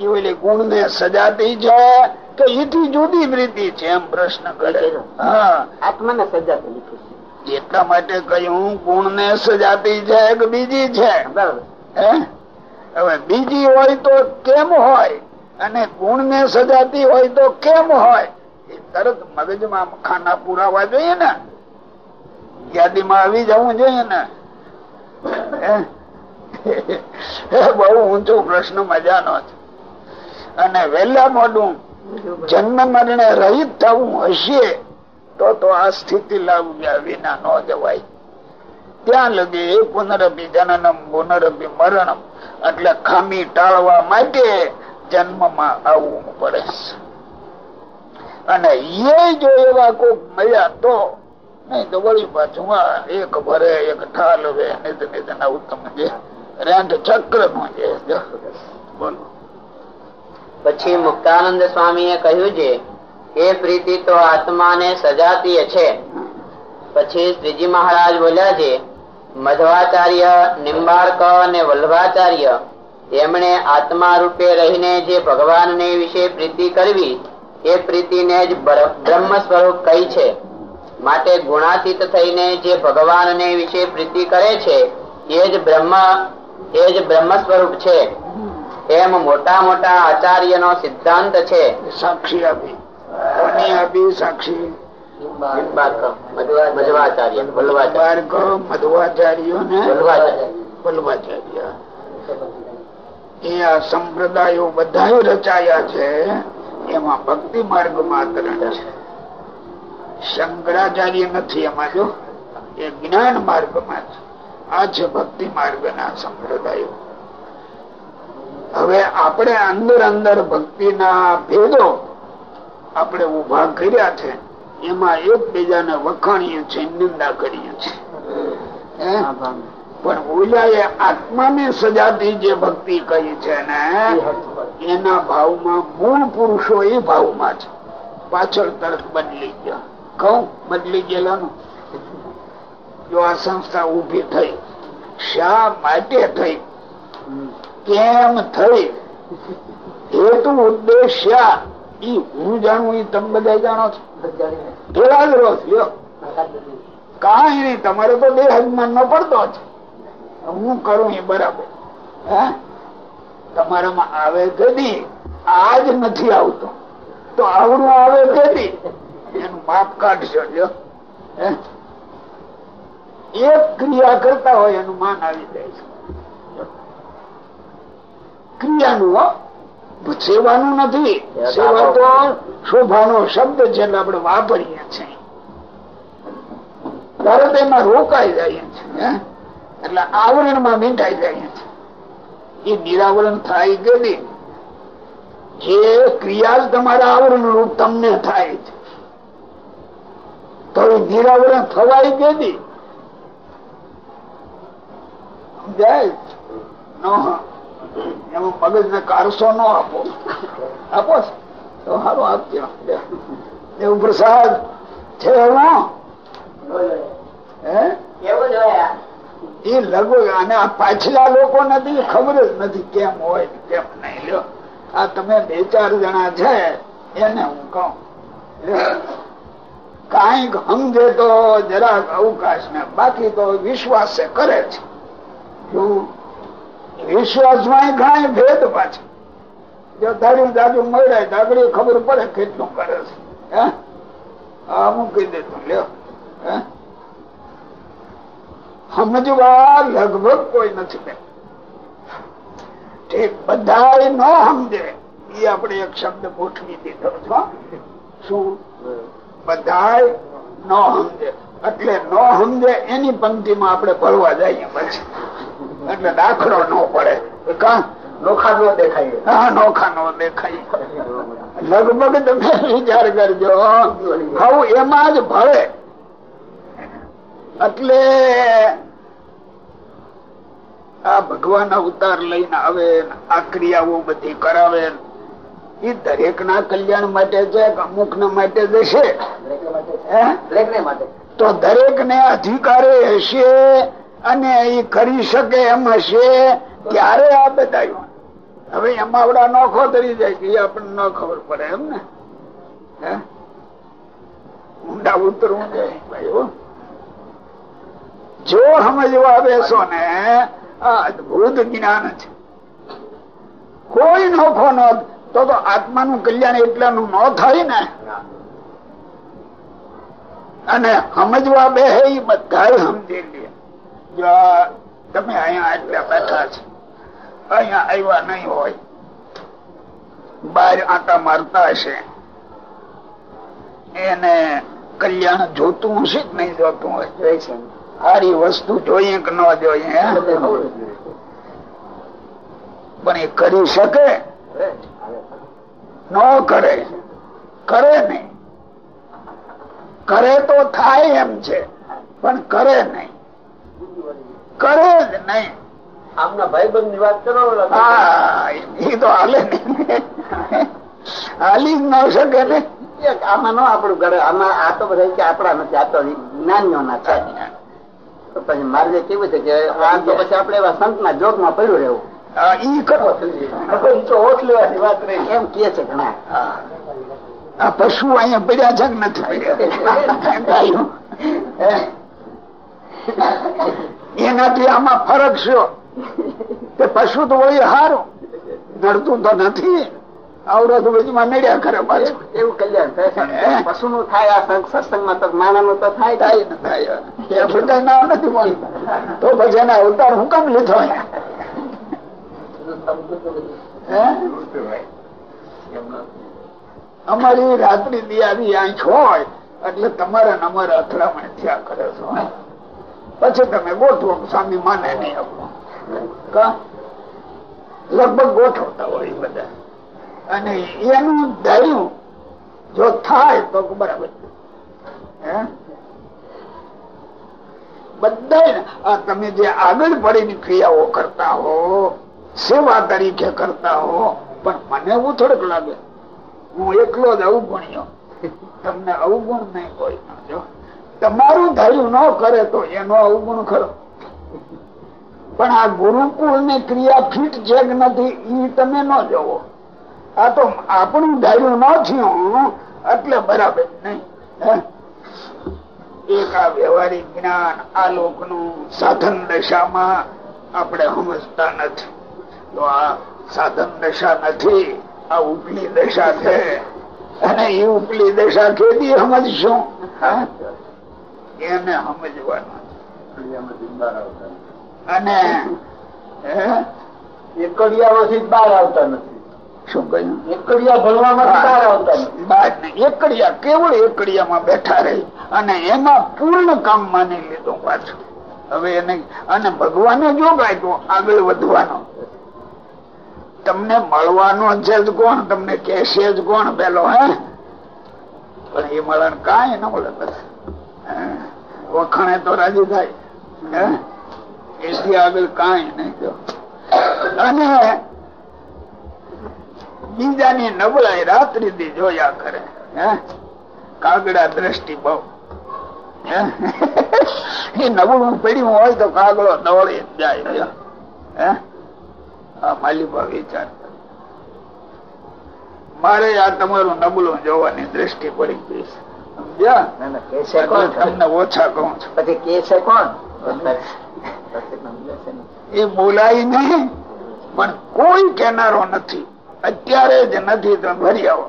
એ ઓલી ગુણ ને સજાતી છે કે એથી જુદી પ્રીતિ છે એમ પ્રશ્ન કરે. હા. આત્માને સજાતી એટલા માટે કહ્યું ગુણ ને સજાતી છે કે બીજી છે. હવે બીજી હોય તો કેમ હોય? અને ગુણ ને સજાતી હોય તો કેમ હોય? એ તરત મગજમાં ખાના પુરાવા જોઈએ ને. યાદીમાં આવી જવું જોઈએ ને? બહુ ઊંચો પ્રશ્ન મજાનો છે. અને વેલા મોડું જન્મ મરણે રહીત થવું હશે, તો તો આ સ્થિતિ લાવ્યા વિના ન જવાય. ત્યાં લગી પુનરભી જનનમ પુનરભી મરણમ એટલે ખામી ટાળવા માટે જન્મમાં આવવું પડે. અને એ જો એવા કોક મળ્યા તો પાછું ના નો મુક્તાનંદ સ્વામી એ કહ્યું છે એ પ્રીતિ, તો આત્માને સજાતીય છે. પછી શ્રીજી મહારાજ બોલ્યા છે, મધવાચાર્ય નિંબાળક અને વલ્લભાચાર્ય, એમણે આત્મા રૂપે રહીને જે ભગવાનને વિશે પ્રીતિ કરવી, એ પ્રીતિને જ બ્રહ્મ સ્વરૂપ કહી છે. માટે ગુણાતીત થઈને જે ભગવાનને વિશે પ્રીતિ કરે છે એ જ બ્રહ્મ એ જ બ્રહ્મ સ્વરૂપ છે. એમ મોટા મોટા આચાર્ય નો સિદ્ધાંત છે. સાક્ષી આપી. કોની આપી? સાક્ષી. મધ્વાચાર્ય વલ્લભાચાર્ય બાળકો મધ્વાચાર્યો ને વલ્લભાચાર્ય વલ્લભાચાર્ય એ આ સંપ્રદાયો બધા રચાયા છે. એમાં ભક્તિ માર્ગ માત્ર છે. શંકરાચાર્ય નથી એમાં જો. એ જ્ઞાન માર્ગમાં છે આ છે ભક્તિ માર્ગ ના સંપ્રદાયો. હવે આપણે અંદર અંદર ભક્તિના ભેદો આપણે ઊભા કર્યા છે. એમાં એકબીજાને વખાણીએ છીએ નિંદા કરીએ છીએ? પણ ઓલાએ આત્માને સજાતી જે ભક્તિ કહી છે ને એના ભાવમાં મૂળ પુરુષો એ ભાવમાં છે પાછળ તરફ બદલી ગયા. કહું બદલી ગયેલાનું. જો આ સંસ્થા ઊભી થઈ, શા માટે થઈ? કેમ થઈ? હેતુ ઉદ્દેશ્ય ઈ હું જાણું, ઈ તમે બધા જાણો છો. થોડા જ રહો છો કઈ નઈ તમારે તો બે હજમાન નો પડતો છે. હું કરું એ બરાબર. હે? તમારામાં આવે કદી આજ નથી આવતો. તો આવડું આવે કદી એનું માપ કાઢશો જો. એક ક્રિયા કરતા હોય એનું માન આવી જાય છે. ક્રિયાનું સેવાનું નથી. સેવા તો શોભાનો શબ્દ છે આપણે વાપરીએ છીએ. તરત એમાં રોકાઈ જાય છે હે? એટલે આવરણમાં મીઠાઈ જાય છે એ નિરાવરણ થાય કે નહીં? જે ક્રિયા તમારા આવરણ રૂપ તમને થાય છે. એ થવાય કે નહીં સમજાય? ન એમાં મગજ ને કારસો ન આપો. આપો તો સારું આપજો દેવ પ્રસાદ છે. એ લગભગ અને આ પાછલા લોકો નથી ખબર જ નથી કેમ હોય કેમ નહીં. લ્યો. આ તમે બે ચાર જણા છે, એને હું કહું. કાંઈક સમજે તો જરાક અવકાશ ને બાકી તો વિશ્વાસ કરે છે. વિશ્વાસમાં ઘણા ભેદ પાછો જો ધાર્યું દાદુ મળે તો ખબર પડે કેટલું કરે છે. મૂકી દેતું લ્યો. સમજવા લગભગ કોઈ નથી ઠીક બધા ન સમજે એ આપણે એક શબ્દ ગોઠવી દીધો છો શું? બધા ન સમજે. એટલે ન સમજે એની પંક્તિમાં આપણે ભરવા જઈએ પછી. એટલે દાખલો ન પડે. નોખા નો દેખાય. હા, નોખા નો દેખાય. લગભગ તમે વિચાર કરજો. હવે એમાં જ ભળે એટલે આ ભગવાન અવતાર લઈને આવે આ ક્રિયાઓ બધી કરાવે એ દરેક ના કલ્યાણ માટે છે અમુક ના માટે જશે તો દરેક ને અધિકારે હશે અને એ કરી શકે એમ હશે, ત્યારે આ બધા હવે એમાં આપડા નોખો તરી જાય કે આપણને ન ખબર પડે એમ ને. ઊંડા ઉતરવું જાય જો સમજવા બેસો ને, આ અદભુત જ્ઞાન છે. કોઈ નોખો ન તો તો આત્માનું કલ્યાણ એટલાનું ન થાય ને. અને સમજવા બે એ બધા સમજી લે. તમે અહીંયા એટલા બેઠા છે, અહીંયા આવ્યા નહીં હોય. બહાર આટા મારતા હશે. એને કલ્યાણ જોતું હશે કે નહીં જોતું હશે સારી વસ્તુ જોઈએ કે ન જોઈએ? પણ એ કરી શકે? ન કરે. કરે નહીં. કરે તો થાય એમ છે પણ કરે નહીં. કરે જ નહીં. આમના ભાઈબંધની વાત કરો હા એ તો હાલે નહીં. હાલી જ ન શકે ને. એક આમાં નો આપણું ઘરે આમાં આ તો બધા કે આપણા નથી આ તો જ્ઞાનીઓ ના થાય. પછી મારે કેવું છે કે આ તો પછી આપણે એવા સંત ના જોગમાં પડ્યું રહેવું. ઈ તો ઓઠ લેવાની વાત રહી એમ કે છે ઘણા. આ પશુ અહીંયા પડ્યા છે નથી. એનાથી આમાં ફરક છે. પશુ તો વળી હારું. નડતું તો નથી. અવરોધ વચમાં નડ્યા કરે પાછું. એવું કલ્યાણ? પશુ નું થાય આ સંત સત્સંગમાં તો માણસનું તો થાય થાય ને થાય. એ બધા નથી બોલતા તો પછી એના અવતાર હું કામ લીધો? અમારી રાત્રિ દિયારી આંખ હોય, એટલે તમારા અમારા અથડામણ થયા કરે છો પછી તમે ગોઠવો, સ્વામી માને નહીં લગભગ ગોઠવતા હોય બધા. અને એનું ધાર્યું જો થાય તો બરાબર. હે? બધા તમે જે આગળ પડીની ક્રિયાઓ કરતા હો સેવા તરીકે કરતા હો, પણ મને થોડુંક લાગે. હું એકલો જ અવગુણ્યો. તમને અવગુણ નહીં કોઈ જો. તમારું ધાર્યું ન કરે તો એનો અવગુણ ખરો. પણ આ ગુરુકુળની ક્રિયા ફીટ જેગ નથી એ તમે ન જોવો. આ તો આપણું ધાર્યું ન થયું, એટલે બરાબર નહીં. એક આ વ્યવહારિક જ્ઞાન આ લોકનું સાધન દશામાં આપણે સમજતા નથી. તો આ સાધન દશા નથી આ ઉપલી દશા છે. અને એ ઉપલી દશા કેદી સમજશું? એને સમજવાનું. અને? બહાર આવતા નથી. શું કહ્યું? એકડિયા ભણવામાં બહાર આવતા નથી. એકડિયા કેવળ એકડિયામાં બેઠા રહી. અને એમાં પૂર્ણ કામ માની લીધું પાછું. હવે એને અને ભગવાને જો તો આગળ વધવાનો. તમને મળવાનો છે કોણ? તમને કેશે જ કોણ પેલો, હે? પણ એ મળણ કાંઈ ન મળે બસ. વખણે તો રાજી થાય. એથી આગળ કાંઈ નહીં જો અને બીજાની નબળાઈ રાત્રિ જોયા કરે. કાગડા દ્રષ્ટિ બહુ? એ નબળું પડ્યું હોય તો કાગળો દોડી જાય. હે? માલિકા વિચાર મારે આ તમારું નબળું જોવાની દ્રષ્ટિ પડી ગઈ છે. તમને ઓછા કહું છું. પછી કે છે કોણ એ બોલાય નહીં પણ કોઈ કેનારો નથી. અત્યારે જ નથી ભરી આવો.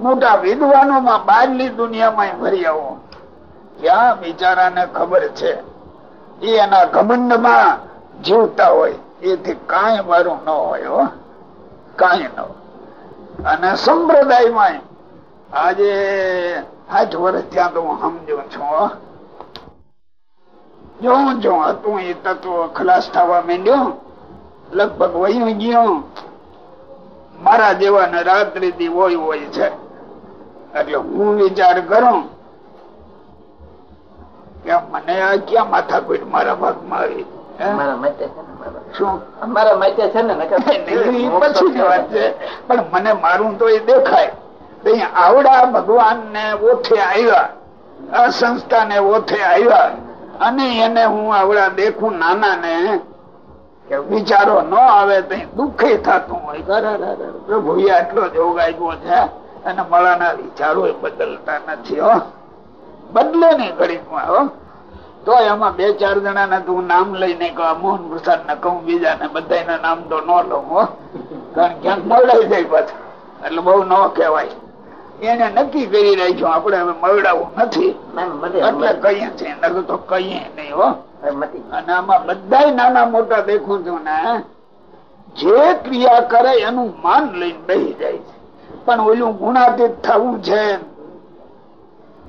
મોટા વિદ્વાનો માં બહારની દુનિયામાં ભરી આવો. ક્યાં બિચારાને ખબર છે? એ એના ઘમંડમાં જીવતા હોય. એથી કાંઈ મારું ન હોય કાંઈ ન અને સંપ્રદાયમાં આજે આઠ વર્ષ ત્યાં તો હું સમજુ છું જોઉં છું, હતું એ તત્વ ખલાસ થવા માંડ્યો. લગભગ વયું ગયું. મારા જેવા ને રાત્રિ થી હોય હોય છે. એટલે હું વિચાર કરું કે મને આ ક્યાં માથાકૂટ મારા ભાગમાં આવી? શું અમારા છે ને પણ મને મારું તો એ દેખાય. આવડા ભગવાન ને ઓથે આવ્યા આ સંસ્થા ને ઓથે આવ્યા અને એને હું આવડા દેખું નાના ને વિચારો ન આવે તો દુઃખી થતું હોય. પ્રભુ આટલો જોગ આવ્યો છે અને મળાના વિચારો બદલતા નથી હો. બદલે નહીં ઘડીકમાં તો એમાં બે ચાર જણા ને તું નામ લઈને મોહન પ્રસાદ ને કહું બીજા ને બધા નામ તો ન લઉં કારણ ક્યાંક મળાઈ જાય પાછું. એટલે બહુ ન કહેવાય. એને નક્કી કરી રાખ્યું આપડે હવે મળાવું નથી. એટલે કહીએ છીએ નગર તો કહીએ નહીં હો. અને આમાં બધા નાના મોટા દેખું છું ને જે ક્રિયા કરે એનું માન લઈને બેસી જાય છે. પણ ઓલું ગુણાતીત થવું છે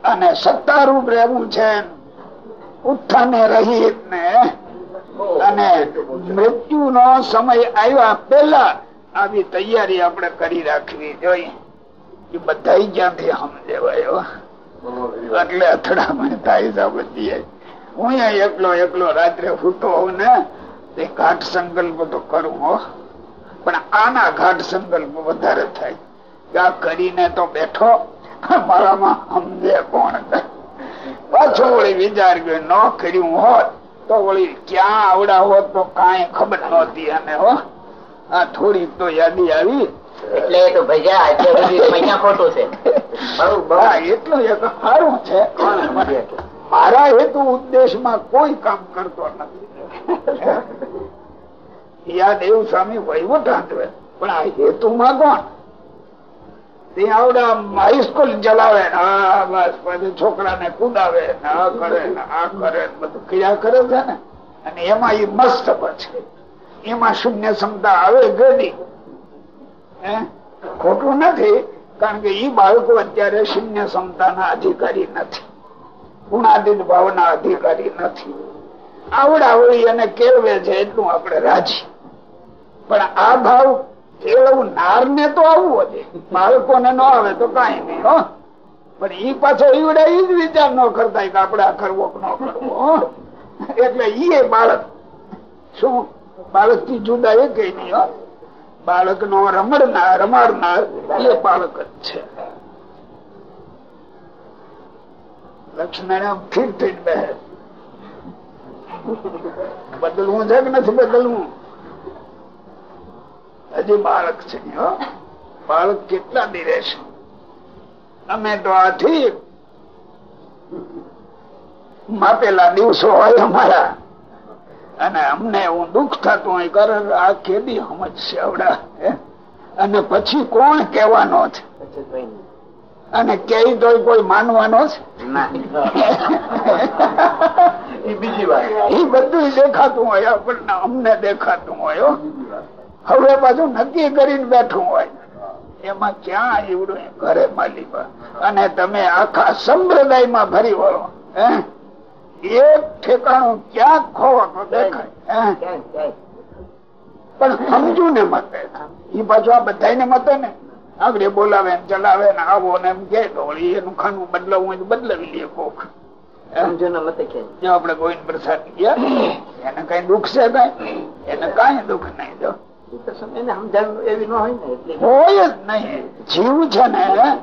અને સત્તારૂપ રહેવું છે ઉત્થાને રહી ને અને મૃત્યુ નો સમય આવ્યા પેલા આવી તૈયારી આપણે કરી રાખવી જોઈએ. એ બધા ક્યાંથી સમજેવાયો એટલે અથડામણ થાય છે બધી. હું એકલો એકલો રાત્રે ફૂટો હોઉં ને, તે ઘાટ સંકલ્પ તો કરું હો. પણ આના ઘાટ સંકલ્પ વધારે થાય. આ કરીને તો બેઠો, મારામાં સમજે કોણ પાછો વળી વિચાર ગયો ન કર્યું હોત તો વળી ક્યાં આવડા હોત તો કઈ ખબર નહોતી અને હો. આ થોડી તો યાદી આવી. એટલે એ તો ભજ્યા એટલે અહીંયા ખોટું છે. એટલું એક સારું છે. મારા હેતુ ઉદ્દેશમાં કોઈ કામ કરતો નથી. યાદ એવું સ્વામી વહીવટ હાથવે પણ આ હેતુ માં કોણ? હાઈસ્કૂલ ચલાવે છોકરા ને કુદાવે આ કરે આ કરે બધું ક્રિયા કરે છે ને. અને એમાં એ મસ્ત પછી એમાં શૂન્ય ક્ષમતા આવે ગઈ ખોટું નથી, કારણ કે ઈ બાળકો અત્યારે શૂન્ય ક્ષમતાના અધિકારી નથી. ગુણાદિત ભાવના અધિકારી નથી. આવડાવડી અને કેળવે છે, એટલું આપણે રાજી. પણ આ ભાવ કેળવું નાર ને તો આવવું છે બાળકોને ન આવે તો કઈ નઈ પણ ઈ પાછો ઈવડે ઈ જ વિચાર ન કરતા કે આપડે આ કરવો ન કરવો એટલે ઈ બાળક. શું? બાળકથી જુદા એ કઈ નઈ બાળક નો રમડનાર રમાડનાર એ બાળક જ છે. લક્ષ્મણ ફીર બે બદલવું છે કે નથી બદલવું? હજી બાળક છે બાળક કેટલા દી રહેશે? તમે તો આથી માપેલા દિવસો હોય અમારા. અને અમને હું દુઃખ થતું હોય કર આ કેદી સમજશે આવડા અને પછી કોણ કેવાનો છે? અને કે તો કોઈ માનવાનો છે? એ બધું દેખાતું હોય આપણને અમને દેખાતું હોય હવે પાછું નક્કી કરીને બેઠું હોય. એમાં ક્યાં એવડું ઘરે માલિક અને તમે આખા સંપ્રદાયમાં ભરી વળો. એક ઠેકાણું ક્યાંક ખોવો તો દેખાય. પણ સમજુ ને મતે. એ પાછું આ બધા મતે ને. આગળ બોલાવે ને ચલાવે ને આવો ને એમ કે એનું ખાનું બદલાવું હોય બદલાવી લઈએ કોક. આપડે ગોવિંદ પ્રસાદ ગયા એને કઈ દુઃખ છે કઈ? એને કઈ દુઃખ નહીં જો. હોય જ નહીં. જીવ છે ને,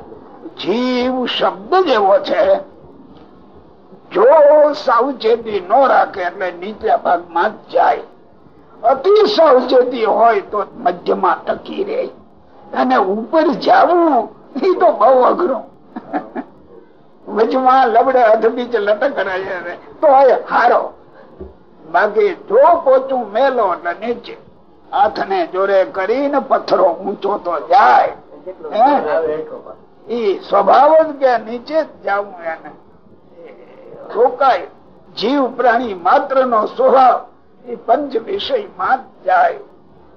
જીવ શબ્દ જેવો છે. જો સાવચેતી ન રાખે એટલે નીચલા ભાગમાં જાય. અતિ સાવચેતી હોય તો મધ્યમાં ટકી રહે. અને ઉપર જવું, એ તો બહુ અઘરું. વચમાં લબડે હાથ લટક લટકરાય તો હારો. બાકી જો પોચું મેલો એટલે નીચે. હાથને જોરે કરીને પથ્થરો ઊંચો તો જાય. એ સ્વભાવ જ કે નીચે જ જવું એને. રોકાય. જીવ પ્રાણી માત્ર નો સ્વભાવ એ પંચ વિષયમાં જાય.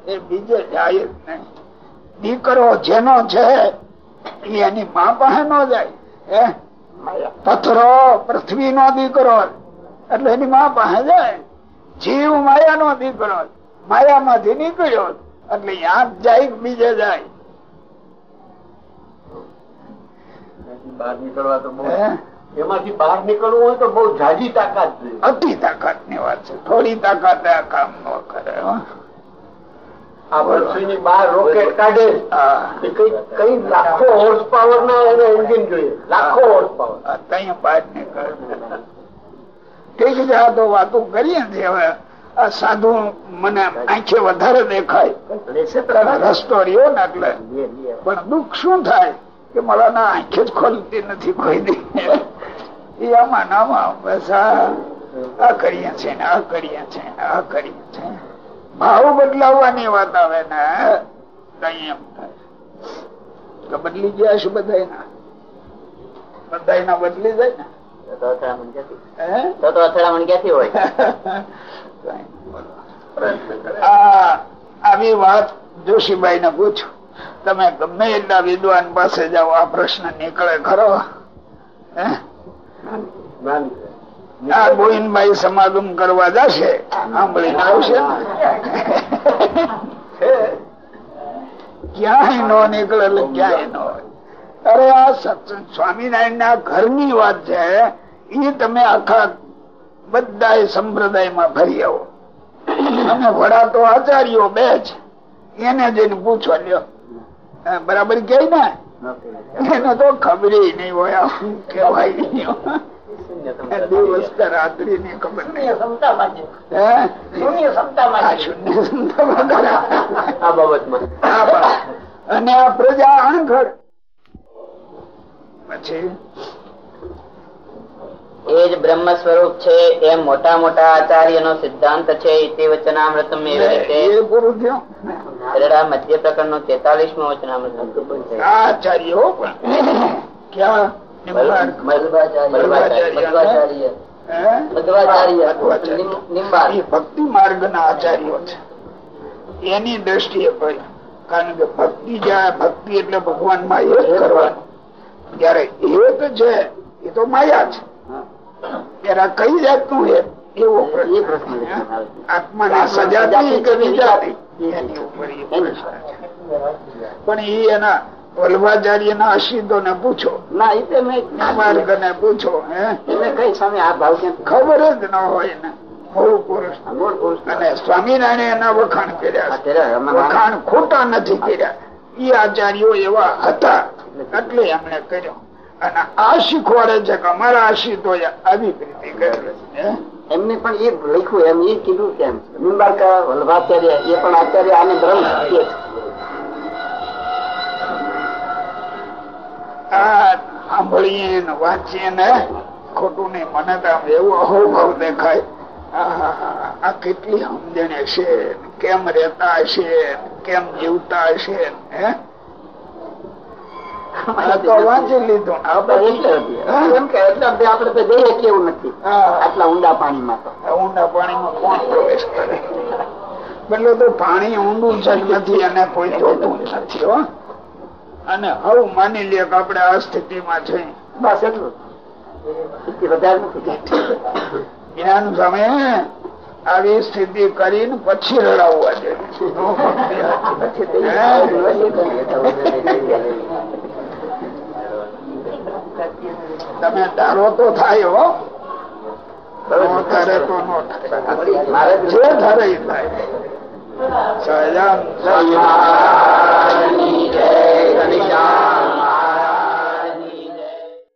એ બીજે જાય જ નહીં. દીકરો જેનો છે એની મા પાસે નો જાય. હે? પથ્થરો પૃથ્વી નો દીકરો. એટલે એની મા પાસે જાય. જીવ માયા નો દીકરો. માયા માંથી નીકળ્યો એટલે યાદ જાય બીજે જાય. બહાર નીકળવા તો એમાંથી બહાર નીકળવું હોય તો બહુ જાજી તાકાત અતિ તાકાતની વાત છે. થોડી તાકાત આ કામ ન કરે આ પૃથ્વીની બહાર રોકેટ કાઢે. કઈ કઈ લાખો હોર્સ પાવર ના એને એન્જિન જોઈએ. લાખો હોર્સ પાવર આ બહાર નીકળે ઠીક છે આ તો વાતો કરીએ ને હવે. આ સાધુ મને આંખે વધારે દેખાય. રસ્તો રહ્યો ને એટલે. પણ દુઃખ શું થાય કે મારા ના આંખે જ ખોલતી નથી કોઈ દી. એ આમાં નામાં બસ આ કરીએ છે ને આ કરીએ છે ને આ કરીએ છે ભાવ બદલાવવાની વાત આવે ને કઈ એમ થાય. કે બદલી ગયા છે બધા ના બધા બદલી જાય ને. તો અથડામણ ક્યાંથી હોય? આવી વાત જોશીભાઈ ને પૂછું. તમે ગમે એટલા વિદ્વાન પાસે જાઓ, આ પ્રશ્ન નીકળે ખરો? ગોવિંદભાઈ સમાગમ કરવા જશે? સાંભળીને આવશે? ક્યાંય નો નીકળે એટલે ક્યાંય નો અરે આ સત્સંગ સ્વામિનારાયણ ના ઘરની વાત છે. એ તમે આખા બધા સંપ્રદાયમાં ફરી આવો. અને વડા તો આચાર્યો બે જ. એને જઈને પૂછો લ્યો. બરાબર કે ને? એને તો ખબર નહીં હોય કેવાય નહીં દિવસ કે રાત્રિ ની ખબર નહીં ક્ષમતામાં શૂન્ય ક્ષમતામાં શૂન્ય સંતામાં આ બાબતમાં. અને આ પ્રજા અણઘડ. પછી એ જ બ્રહ્મ સ્વરૂપ છે એ મોટા મોટા આચાર્ય નો સિદ્ધાંત છે ઇતિ વચનામૃતમ એવી રીતે. પૂરું થયું શરડા મધ્ય પ્રકરણ નો તેતાલીસ મો વચનામૃત આચાર્યો ક્યાં? ભક્તિ માર્ગ ના આચાર્યો છે. એની દ્રષ્ટિએ ભાઈ કારણ કે ભક્તિ જ્યાં ભક્તિ એટલે ભગવાનમાં એક કરવાનું. જયારે એક છે એ તો માયા છે. ત્યારે કઈ જાતનું એક એવો પ્રશ્ન આત્માની સજાતી કે વિજાતી પણ એ એના વલ્ભાચાર્ય ના અસિદ્ધો ને પૂછો. ના એ તો માર્ગ ને પૂછો એને કઈ સામે આ ભાવ ખબર જ ન હોય ને અને સ્વામિનારાયણ એના વખાણ કર્યા. વખાણ ખોટા નથી કર્યા. એ આચાર્યો એવા હતા. એટલે એમણે કર્યો. અને આ શીખવાડે છે કે અમારા આશિતો આવી પ્રીતિ કરે છે એમને પણ એ લખ્યું એમ એ કીધું કેમ નિંબાર્ક વલ્ભાચાર્ય એ પણ આચાર્ય આને ભ્રમ સાંભળીએ ને વાંચીએ ને ખોટું નહીં મને તો આમ એવો અહોભાવ દેખાય. આ કેટલી સમજણ હશે કેમ રહેતા હશે કેમ જીવતા હશે હે? તો વાંચી લીધું. ને આ બધી- હા? એમ કે એટલે બે આપણે તો જઈએ કેવું નથી. આટલા ઊંડા પાણીમાં તો. ઊંડા પાણીમાં કોણ પ્રવેશ કરે? એટલે તો પાણી ઊંડું જ નથી અને કોઈ જોતું નથી હો. અને હવે માની લે કે આપણે આ સ્થિતિમાં છે બસ એટલું. વધારે જ્ઞાન સામે આવી સ્થિતિ કરીને પછી રડાવવા જોઈએ. તમે ધારો તો થાય હો. નો તો નો થાય. જે ધારે થાય.